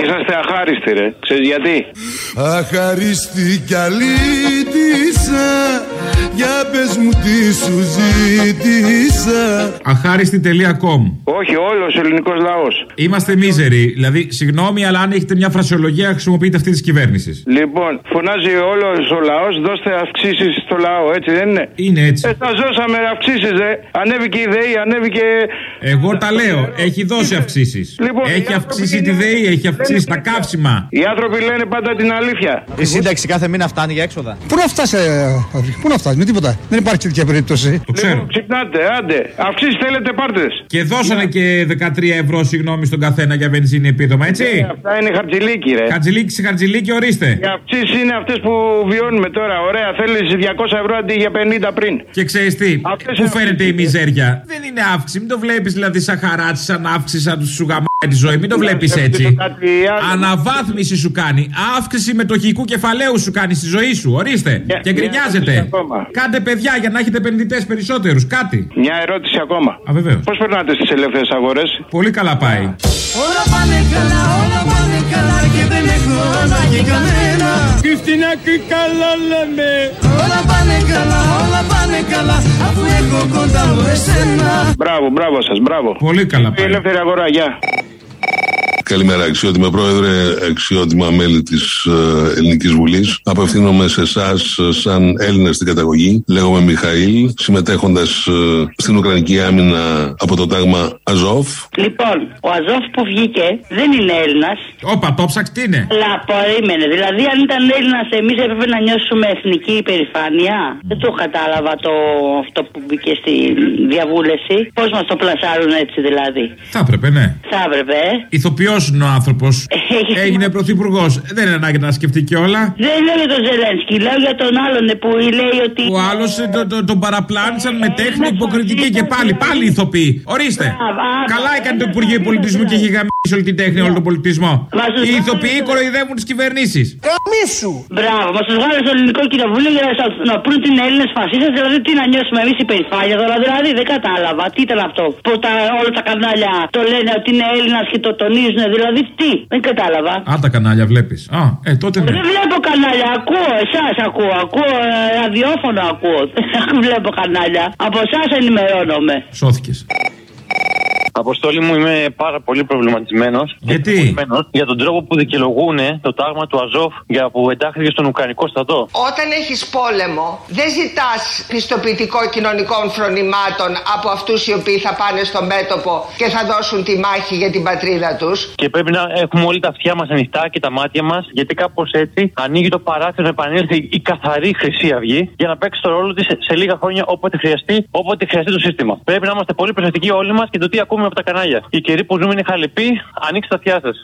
Είσαστε αχάριστοι, ρε. Ξέρεις γιατί; Αχαριστή κι αλήτησα Για πες μου τι σου ζήτησα Αχάριστη.com Όχι, όλος ο ελληνικός λαός. Είμαστε μίζεροι. Δηλαδή, συγγνώμη, αλλά αν έχετε μια φρασιολογία, χρησιμοποιείτε αυτή της κυβέρνησης. Λοιπόν, φωνάζει όλος ο λαός, δώστε αυξήσεις στο λαό, έτσι δεν είναι; Είναι Ε, έτσι. τα ζώσαμε αυξήσεις, ρε. Ανέβηκε η ΔΕΗ, ανέβηκε. Εγώ τα λέω. Έχει δώσει αυξήσεις. Λοιπόν, οι Έχει άνθρωποι αυξήσει τη είναι- ΔΕΗ, έχει αυξήσει τα καύσιμα. Οι άνθρωποι λένε πάντα την αλήθεια. Η σύνταξη κάθε μήνα φτάνει για έξοδα. Πού να φτάσει, ε, πού να φτάσει, με τίποτα. Δεν υπάρχει τέτοια περίπτωση. Το ξέρω. Λοιπόν, ξυπνάτε, άντε. Αυξήσεις θέλετε, πάρτε. Και δώσανε και 13 ευρώ, συγγνώμη, στον καθένα για βενζίνη επίδομα, έτσι. Αυτά είναι χαρτζηλίκι, ρε. Χατζηλίκι σε χατζηλίκι, ορίστε. Οι αυξήσεις είναι αυτές που βιώνουμε τώρα. Ωραία, θέλεις 200 ευρώ αντί για 50 πριν. Και ξέρεις τι, Αυτές πού είναι φαίνεται η αυξήσεις. μιζέρια. Δεν είναι αύξηση, μην το βλέπεις δηλαδή σαν χαράτσι, σαν αύξηση, σαν τους σου γαμάει τη ζωή. Μην το βλέπει σκεφτείτε έτσι. κάτι άλλο. Αναβάθμιση σου κάνει. Αύξηση μετοχικού κεφαλαίου σου κάνει στη ζωή σου. Ορίστε. Μια- Και μια γκρινιάζετε. ερώτηση ακόμα. Κάντε παιδιά για να έχετε επενδυτέ περισσότερου. Κάτι. Μια ερώτηση ακόμα. Α, βεβαίω. Πώ περνάτε στι ελεύθερε αγορέ, Πολύ καλά πάει. Όλα πάνε καλά, όλα πάνε καλά και δεν έχω ανάγκη κανένα Και φτηνά και καλά λέμε Όλα πάνε καλά, όλα πάνε καλά αφού έχω κοντά μου εσένα Μπράβο, μπράβο σα, μπράβο. Πολύ καλά Η πάει. ελεύθερη αγορά, γεια. Καλημέρα, αξιότιμα πρόεδρε, αξιότιμα μέλη της Ελληνικής Βουλής. Απευθύνομαι σε εσάς σαν Έλληνα στην καταγωγή. Λέγομαι Μιχαήλ, συμμετέχοντας στην Ουκρανική άμυνα από το τάγμα Αζόφ. Λοιπόν, ο Αζόφ που βγήκε δεν είναι Έλληνας. Όπα, το ψάξ τι είναι; Αλλά περίμενε. Δηλαδή, αν ήταν Έλληνας, εμείς έπρεπε να νιώσουμε εθνική υπερηφάνεια. Δεν το κατάλαβα το αυτό που μπήκε στη διαβούλευση. Πώς μας το πλασάρουν έτσι, δηλαδή; Θα έπρεπε, ναι. Θα έπρεπε. ε. Ηθοποιός είναι ο άνθρωπος; Έγινε πρωθυπουργός. Δεν είναι ανάγκη να σκεφτεί κιόλα. Δεν λέω για τον Ζελένσκι, λέω για τον άλλον ε, που λέει ότι. Ο άλλος το, το, τον παραπλάνησαν με τέχνη υποκριτική και πάλι, πάλι ηθοποιοί. Ορίστε. Καλά έκανε το Υπουργείο Πολιτισμού και έχει γαμίσει όλη την τέχνη, όλο τον πολιτισμό. Οι ηθοποιοί κοροϊδεύουν τις κυβερνήσεις. Καμίσου Μπράβο, μα τους βγάλες στο ελληνικό κοινοβούλιο για να, σας- να πούν ότι είναι Έλληνες φασίστες. Δηλαδή, τι να νιώσουμε εμείς υπερηφάνεια τώρα. Δηλαδή, δεν κατάλαβα. Τι ήταν αυτό. Που τα, όλα τα κανάλια το λένε ότι είναι Έλληνας και το τονίζουν. Δηλαδή, τι; Δεν κατάλαβα. Α, τα κανάλια βλέπεις. Α, ε, τότε ναι. Δεν βλέπω κανάλια, ακούω, εσάς ακούω, ακούω, ε, ραδιόφωνο ακούω. Δεν βλέπω κανάλια. Από εσάς ενημερώνομαι. Σώθηκες. Αποστόλη μου, είμαι πάρα πολύ προβληματισμένος. Γιατί; Για τον τρόπο που δικαιολογούν το τάγμα του Αζόφ για που εντάχθηκε στον Ουκρανικό στρατό. Όταν έχεις πόλεμο, δεν ζητάς πιστοποιητικό κοινωνικών φρονημάτων από αυτούς οι οποίοι θα πάνε στο μέτωπο και θα δώσουν τη μάχη για την πατρίδα τους. Και πρέπει να έχουμε όλοι τα αυτιά μας ανοιχτά και τα μάτια μας, γιατί κάπως έτσι ανοίγει το παράθυρο να επανέλθει η καθαρή Χρυσή Αυγή για να παίξει το ρόλο της σε λίγα χρόνια όποτε χρειαστεί, όποτε χρειαστεί το σύστημα. Πρέπει να είμαστε πολύ προσεκτικοί όλοι μας και το τι ακούμε από τα κανάλια. Οι καιροί που ζούμε είναι χαλεποί, ανοίξτε τα αυτιά σας.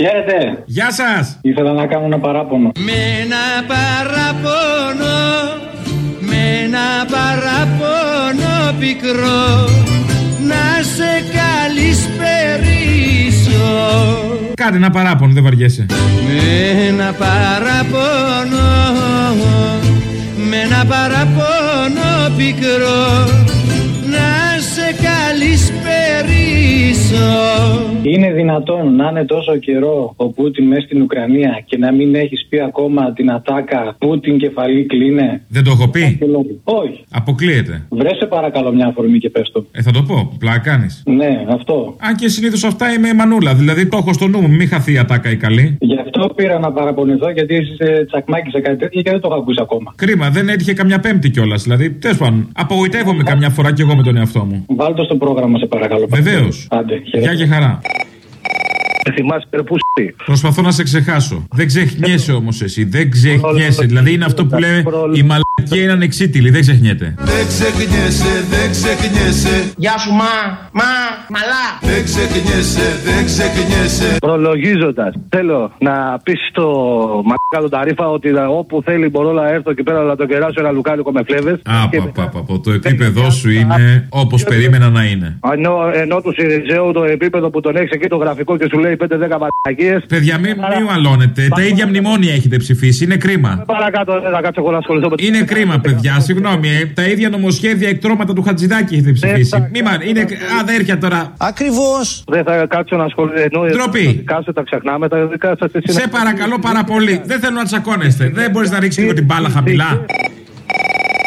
Χαίρετε. Γεια σας! Ήθελα να κάνω ένα παράπονο. Με ένα παραπονό Με ένα παραπονό πικρό Να σε καλησπερίσω Κάντε ένα παράπονο, δεν βαριέσαι. Με ένα παραπονό Με ένα παραπονό πικρό καλησπερίσω Είναι δυνατόν να είναι τόσο καιρό ο Πούτιν μέσα στην Ουκρανία και να μην έχεις πει ακόμα την ατάκα Πούτιν κεφαλή κλείνε; Δεν το έχω πει. Όχι. Αποκλείεται. Βρέσε παρακαλώ μια αφορμή και πες το. Ε, θα το πω. Πλάκα κάνεις. Ναι, αυτό. Αν και συνήθως αυτά είμαι η μανούλα. Δηλαδή το έχω στο νου μου. Μην χαθεί η ατάκα η καλή. Γι' αυτό πήρα να παραπονηθώ γιατί είσαι τσακμάκι σε κάτι τέτοιο και δεν το έχω ακούσει ακόμα. Κρίμα, δεν έτυχε καμιά πέμπτη κιόλας. Δηλαδή, τέλος πάντων, απογοητεύομαι καμιά φορά κι εγώ με τον εαυτό μου. Βάλτε το στο πρόγραμμα σε παρακαλώ. Βεβαίως. Άντε, Γεια και χαρά. Θυμάσαι περπούστη. Προσπαθώ να σε ξεχάσω. Δεν ξεχνιέσαι όμως εσύ. Δεν ξεχνιέσαι. Δηλαδή είναι αυτό που λέμε η μαλακία είναι ανεξίτηλη. Δεν ξεχνιέται. Δεν ξεχνιέσαι, δεν ξεχνιέσαι Γεια σου μα, μα, μαλά. Δεν ξεχνιέσαι, δεν ξεχνιέσαι Προλογίζοντας, θέλω να πεις στο μακά τον Ταρίφα ότι όπου θέλει μπορώ να έρθω εκεί πέρα να το κεράσω ένα λουκάνικο με φλέβες. Α, πα, πα, πα, πα, Το επίπεδό σου είναι όπως περίμενα να είναι. Ενώ, ενώ του Σιριζέου το επίπεδο που τον έχεις εκεί το γραφικό και σου λέει 5-10 μαλακίες. Παιδιά, μην μη μαλώνετε. Τα ίδια μνημόνια έχετε ψηφίσει. Είναι κρίμα. Παρακάτω, δεν θα κάτσω εγώ να ασχοληθώ με Είναι κρίμα, παιδιά. Συγγνώμη, ε, τα ίδια νομοσχέδια εκτρώματα του Χατζηδάκη έχετε ψηφίσει. Μη μα, είναι αδέρφια τώρα. Ακριβώς. Δεν θα κάτσω να ασχοληθώ. Ντροπή. Τα δικά σου τα ξεχνάμε, τα δικά σας. Σε παρακαλώ πάρα πολύ. Δεν θέλω να τσακώνεστε. Δεν μπορείς να ρίξεις λίγο την μπάλα χαμηλά.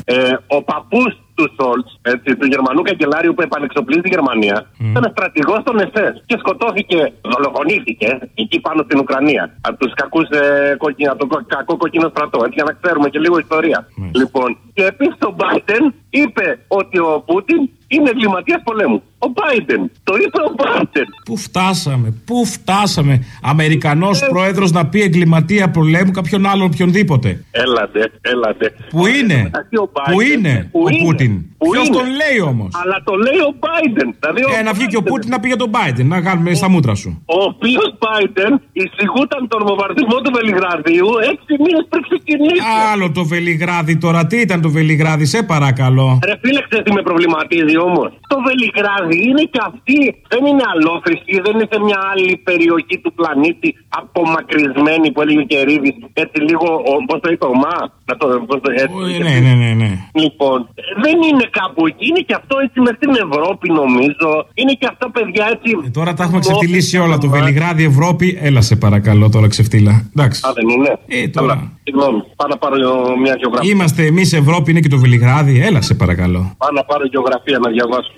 Ε, ο παππούς του Σόλτς, του Γερμανού καγκελάριου που επανεξοπλίζει τη Γερμανία, ήταν στρατηγός των ΕΣΕΣ και σκοτώθηκε, δολοφονήθηκε εκεί πάνω στην Ουκρανία. Από τους κακούς ε, κόκκινα, από το κακό κόκκινο στρατό. Έτσι, για να ξέρουμε και λίγο ιστορία. Λοιπόν, και επίσης ο Μπάιντεν είπε ότι ο Πούτιν είναι εγκληματίας πολέμου. Ο Μπάιντεν. Το είπε ο Μπάιντεν. Πού φτάσαμε, πού φτάσαμε. Αμερικανός πρόεδρος να πει εγκληματία πολέμου κάποιον άλλον οποιονδήποτε. Έλατε, έλατε. Πού είναι, Εντάξει, ο Biden- πού είναι Πού ο είναι, Πούτιν. πού Ποιος είναι; τον λέει όμως; Αλλά το λέει ο Biden. Δηλαδή ο Ε, να βγει και ο Biden, Πούτιν να πει για τον Biden, να κάνουμε στα μούτρα σου. Ο οποίος Biden εισηγούταν τον βομβαρδισμό του Βελιγραδίου έξι μήνες πριν ξεκινήσει. Άλλο το Βελιγράδι τώρα, τι ήταν το Βελιγράδι, σε παρακαλώ. Ρε φίλε, ξέρεις τι με προβληματίζει όμως; Το Βελιγράδι είναι και αυτή. Δεν είναι αλόθρησκη, δεν είναι σε μια άλλη περιοχή του πλανήτη απομακρυσμένη που έλεγε ο Κερίδης. Έτσι λίγο, πώς το είπε, ο Μα; Να το, πώς το, έτσι, Ε, Ναι, ναι, ναι, ναι. Λοιπόν, δεν είναι κάπου εκεί. Είναι και αυτό έτσι μες στην Ευρώπη, νομίζω. Είναι και αυτό, παιδιά, έτσι. Ε, Τώρα τα έχουμε ξεφτυλίσει όλα. Το Βελιγράδι, Ευρώπη, έλα σε παρακαλώ τώρα ξεφτύλα. Εντάξει. Α, δεν είναι; Ε, τώρα. Καλά. Συγγνώμη. Πάω να πάρω μια γεωγραφία. Είμαστε εμείς Ευρώπη, είναι και το Βελιγράδι, έλα σε παρακαλώ. Πάω να πάρω γεωγραφία να διαβάσω.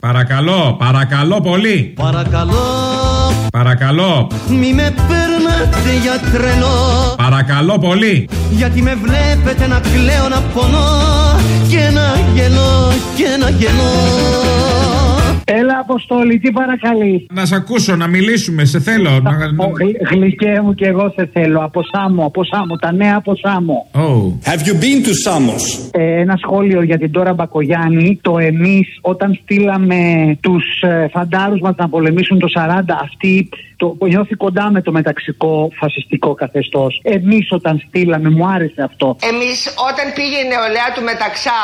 Παρακαλώ, παρακαλώ πολύ. Παρακαλώ Παρακαλώ, μη με παίρνετε για τρελό παρακαλώ πολύ. Γιατί με βλέπετε να κλαίω να πονώ Και να γελώ και να γελώ Έλα, Αποστόλη, τι παρακαλείς; Να σε ακούσω, να μιλήσουμε, σε θέλω. Να... Ο, γλυ- Γλυκέ μου και εγώ σε θέλω. Από Σάμο, από Σάμο, τα νέα από Σάμο. Oh. Have you been to Samos? Ε, ένα σχόλιο για την Τώρα Μπακογιάννη. Το εμείς, όταν στείλαμε τους ε, φαντάρους μας να πολεμήσουν το 40, αυτοί το, νιώθει κοντά με το μεταξικό φασιστικό καθεστώς. Εμείς, όταν στείλαμε, μου άρεσε αυτό. Εμείς όταν πήγε η νεολαία του Μεταξά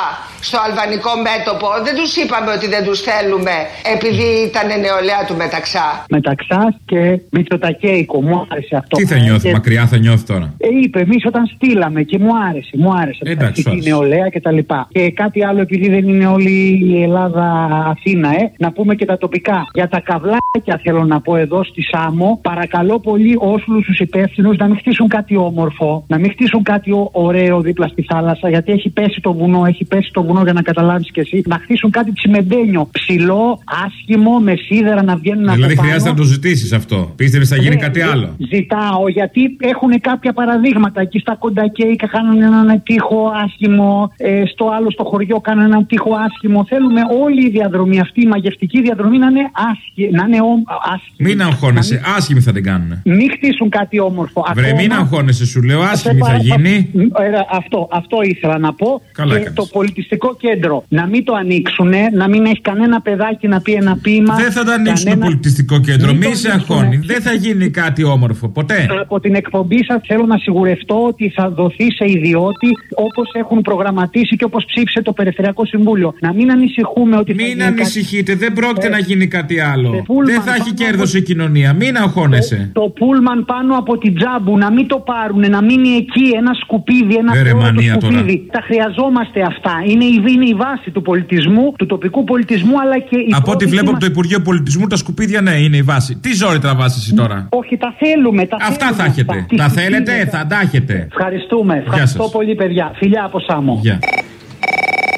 στο αλβανικό μέτωπο, δεν τους είπαμε ότι δεν τους θέλουμε επειδή ήταν νεολαία του Μεταξά. Μεταξά και Μητσοτακέικο, μου άρεσε αυτό. Τι θα νιώθει, Και- μακριά θα νιώθει τώρα; Ε, είπε, εμείς όταν στείλαμε και μου άρεσε, μου άρεσε. Εντάξει, Εντάξει, σου η άρεσε. νεολαία και τα λοιπά. Και κάτι άλλο, επειδή δεν είναι όλη η Ελλάδα Αθήνα, ε, να πούμε και τα τοπικά. Για τα καβλάκια θέλω να πω εδώ στη Σάμο, παρακαλώ πολύ όλου τους υπεύθυνους να μην χτίσουν κάτι όμορφο, να μην χτίσουν κάτι ω- ωραίο δίπλα στη θάλασσα, γιατί έχει πέσει το βουνό, έχει πέσει το βουνό για να καταλάβεις κι εσύ. Να χτίσουν κάτι τσιμεντένιο, ψηλό, άσχημο, με σίδερα να βγαίνουν Δηλαδή από πάνω. χρειάζεται να το ζητήσεις αυτό. Πίστευες θα γίνει Ναι, κάτι ζη- άλλο; Ζητάω γιατί έχουν κάποια παραδείγματα. Εκεί στα κοντακέικα κάνουν έναν τείχο άσχημο. ε, στο άλλο στο χωριό κάνουν έναν τείχο άσχημο. Θέλουμε όλη η διαδρομή αυτή, η μαγευτική διαδρομή να είναι άσχημη. Να είναι όμ- άσχημη. Μην αγχώνεσαι, άσχημη θα την κάνουν. Μην χτίσουν κάτι όμορφο. Βρε, μην Ακόμα- αγχώνεσαι, σου λέω, σε άσχημη θα παρα- γίνει. Ε, αυτό, αυτό ήθελα να πω. Καλά και έκανες. το πολιτιστικό κέντρο. Να μην το ανοίξουν, να μην έχει κανένα παιδάκι να πει ένα ποίημα. Δεν θα το ανοίξουν το κανένα- πολιτιστικό κέντρο. Μην Μη το σε ανοίξουνε. αγχώνει. Δεν θα γίνει κάτι όμορφο. Ποτέ. Από την εκπομπή σας θέλω να σιγουρευτώ ότι θα δοθεί σε ιδιώτη όπως έχουν προγραμματίσει και όπως ψήφισε το Περιφερειακό Συμβούλιο. Να μην ανησυχούμε ότι. θα Μην γίνει κάτι- ανησυχείτε, δεν πρόκειται Ε, να γίνει κάτι άλλο. πούλμαν Δεν θα έχει πάνω κέρδος από- η κοινωνία. Μην αγχώνεσαι. Το πούλμαν πάνω από την τζάμπου να μην το πάρουν, να μείνει εκεί ένα σκουπίδι, ένα Ε, ρε, θεόρατο μανία σκουπίδι. Τα χρειαζόμαστε αυτά. Είναι η, είναι η βάση του πολιτισμού, του τοπικού πολιτισμού, αλλά και η. Από ό,τι πρόθεση βλέπω από μας- το Υπουργείο Πολιτισμού, τα σκουπίδια ναι, είναι η βάση. Τι ζόρι τραβάς εσύ τώρα; Όχι, τα θέλουμε. Τα Αυτά θέλουμε θα έχετε. αυτά. Τα Τι θέλετε, σκουπίδια. θα τα έχετε. Ευχαριστούμε. Ευχαριστώ σας. πολύ, παιδιά. Φιλιά από Σάμο. Γεια.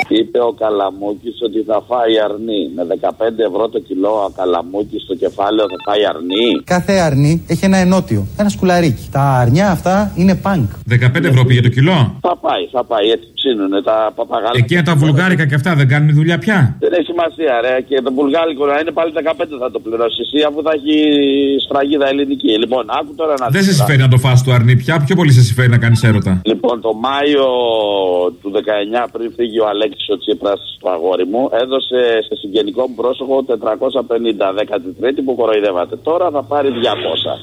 Είπε ο Καλαμούκης ότι θα φάει αρνί. Με 15 ευρώ το κιλό ο Καλαμούκης στο κεφάλαιο θα φάει αρνί. Κάθε αρνί έχει ένα ενότιο, ένα σκουλαρίκι. Τα αρνιά αυτά είναι πανκ. 15 ευρώ πήγε το κιλό; Θα πάει, θα πάει. Έτσι ψήνουνε τα παπαγάλα. Εκείνα τα βουλγάρικα και αυτά δεν κάνουν δουλειά πια; Δεν έχει σημασία, ρε. Και το βουλγάρικο να είναι πάλι 15 θα το πληρώσει εσύ αφού θα έχει σφραγίδα ελληνική. Λοιπόν, άκου τώρα να Δεν σε δεις, συμφέρει να το φας το αρνί πια. Πιο πολύ σε συμφέρει να κάνεις έρωτα. Λοιπόν, το Μάιο του 19 πριν φύγει ο Αλέξη ο Τσίπρα το αγόρι μου, έδωσε σε συγγενικό μου πρόσωπο 450 13η που κοροϊδεύατε. Τώρα θα πάρει 200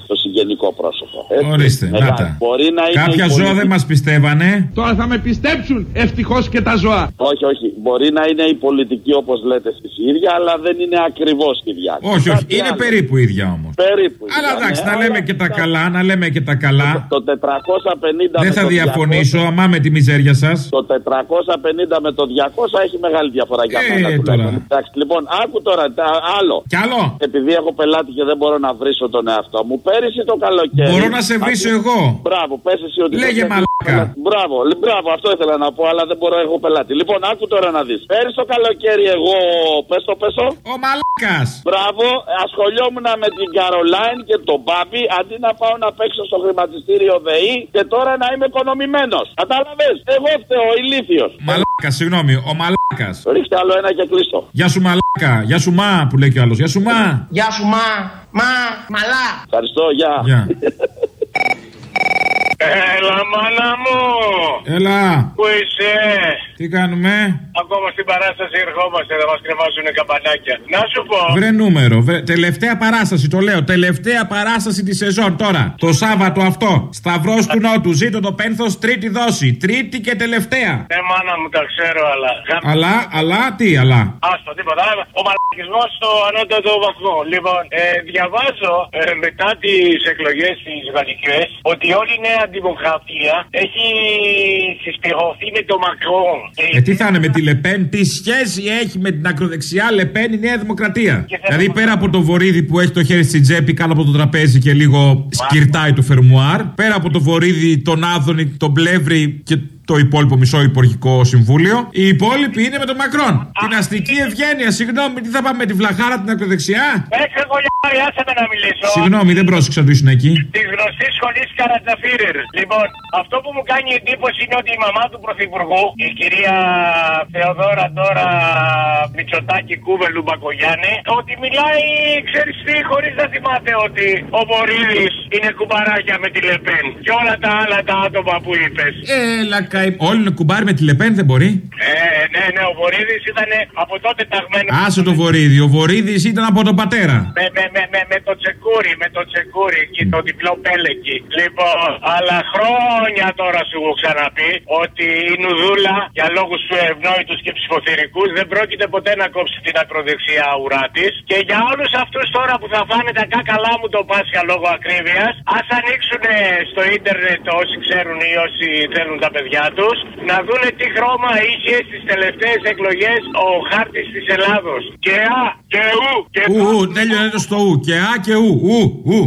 το συγγενικό πρόσωπο. Έτσι. Ορίστε, Μεγάλη. να τα. Μπορεί να είναι Κάποια η ζώα πολιτική- δεν μας πιστεύανε; Τώρα θα με πιστέψουν ευτυχώς και τα ζώα. Όχι, όχι. Μπορεί να είναι η πολιτική όπως λέτε εσεί η ίδια, αλλά δεν είναι ακριβώς η ίδια. Όχι, όχι. Κάτι Είναι άλλο. περίπου ίδια όμως. Περίπου. Αλλά ήταν, εντάξει, ε, να λέμε αλλά και τα καλά, να λέμε και τα καλά. Το 450 Δεν με θα το διαφωνήσω, 200, αμά με τη μιζέρια σας. Το 450 με το 200 έχει μεγάλη διαφορά για Ε, μένα. τώρα. τουλάχιστον. Εντάξει, λοιπόν, άκου τώρα τα- άλλο. Κι άλλο. Επειδή έχω πελάτη και δεν μπορώ να βρίσω τον εαυτό μου, πέρυσι το καλοκαίρι. Μπορώ να σε βρίσω Άκου- εγώ. Μπράβο, πες εσύ ότι. Λέγε δεν έχεις μαλάκα. πελάτη. Μπράβο, λι- μπράβο, αυτό ήθελα να πω, αλλά δεν μπορώ, έχω πελάτη. Λοιπόν, άκου τώρα να δεις. Πέρυσι το καλοκαίρι, εγώ. Πες το, πες το. Ο μαλάκας. Μπράβο, ασχολιόμουν με την Καρολάιν και τον Μπάμπη αντί να πάω να παίξω στο χρηματιστήριο ΔΕΗ και τώρα να είμαι οικονομημένος. Κατάλαβες, εγώ φταίω, ηλίθιος. Μαλάκα, συγγνώμη, ο μαλάκας. Ρίξτε άλλο ένα και κλείστο. Γεια σου μαλάκα, γεια σου μα που λέει κι ο άλλος. Γεια σου μα. Γεια σου μα, μα, μαλά. Ευχαριστώ, γεια. Γεια. Έλα, μάνα μου! Έλα, Πού είσαι; τι κάνουμε; Ακόμα στην παράσταση ερχόμαστε να μας κρεμάσουν καμπανάκια. Να σου πω. Βρε νούμερο, βρε, τελευταία παράσταση, το λέω. Τελευταία παράσταση της σεζόν τώρα. Το Σάββατο αυτό. Σταυρός του Νότου. Ζήτω το πένθος, τρίτη δόση. Τρίτη και τελευταία. Ε, μάνα μου, τα ξέρω, αλλά. Αλλά, αλλά, τι, αλλά; Άστο, τίποτα. Ο μαλακισμός στο ανώτατο βαθμό. Λοιπόν, ε, διαβάζω ε, μετά τις εκλογές τι γαλλικέ ότι όλη η νέα δημοκρατία έχει συσπηρωθεί με το Μακρόν. Ε, τι θα είναι με τη Λεπέν, τι σχέση έχει με την ακροδεξιά Λεπέν η Νέα Δημοκρατία; Δηλαδή πέρα από το βορίδι που έχει το χέρι στην τσέπη κάτω από το τραπέζι και λίγο σκυρτάει το φερμουάρ, πέρα από το βορίδι, τον Άδωνη, τον Πλεύρη και το υπόλοιπο μισό υπουργικό συμβούλιο, οι υπόλοιποι είναι με τον Μακρόν. Την αστική ευγένεια, συγγνώμη, τι θα πάμε με τη βλαχάρα την ακροδεξιά; Έξω εγώ άσε με να μιλήσω. Συγγνώμη, δεν πρόσεξα να του ήσουν εκεί. Τη γνωστή σχολή Καρατζαφίρερ. Λοιπόν, αυτό που μου κάνει εντύπωση είναι ότι η μαμά του Πρωθυπουργού, η κυρία Θεοδόρα τώρα Μητσοτάκη Κούβελου Μπακογιάννη, ότι μιλάει, ξέρεις τι, χωρίς να θυμάται ότι ο Βορύδη είναι κουμπαράκια με τη Λεπέν. Και όλα τα άλλα τα άτομα που είπες. Έλα, καη... Όλοι είναι κουμπάρι με τη Λεπέν, δεν μπορεί. Ε, ναι, ναι, ο Βορύδης ήταν από τότε ταγμένος. Άσε το βορίδι. Ο βορίδι ήταν από τον πατέρα. Με, με, με, με, με το τσεκούρι, με το τσεκούρι και το διπλό πέλεκι. Λοιπόν, αλλά χρόνια τώρα σου έχω ξαναπεί ότι η Νουδούλα για λόγους του ευνόητους και ψηφοθυρικού δεν πρόκειται ποτέ να κόψει την ακροδεξιά ουρά της. Και για όλους αυτούς τώρα που θα φάνε τα κάκαλά μου το Πάσχα λόγω ακρίβειας, ας ανοίξουν στο ίντερνετ όσοι ξέρουν ή όσοι θέλουν τα παιδιά τους να δούνε τι χρώμα είχε στις τελευταίες εκλογές ο χάρτης της Ελλάδος. Και α, και ου, και Ου, ου, τέλειωνε το στο ου. Και α και ου. Ου, ου.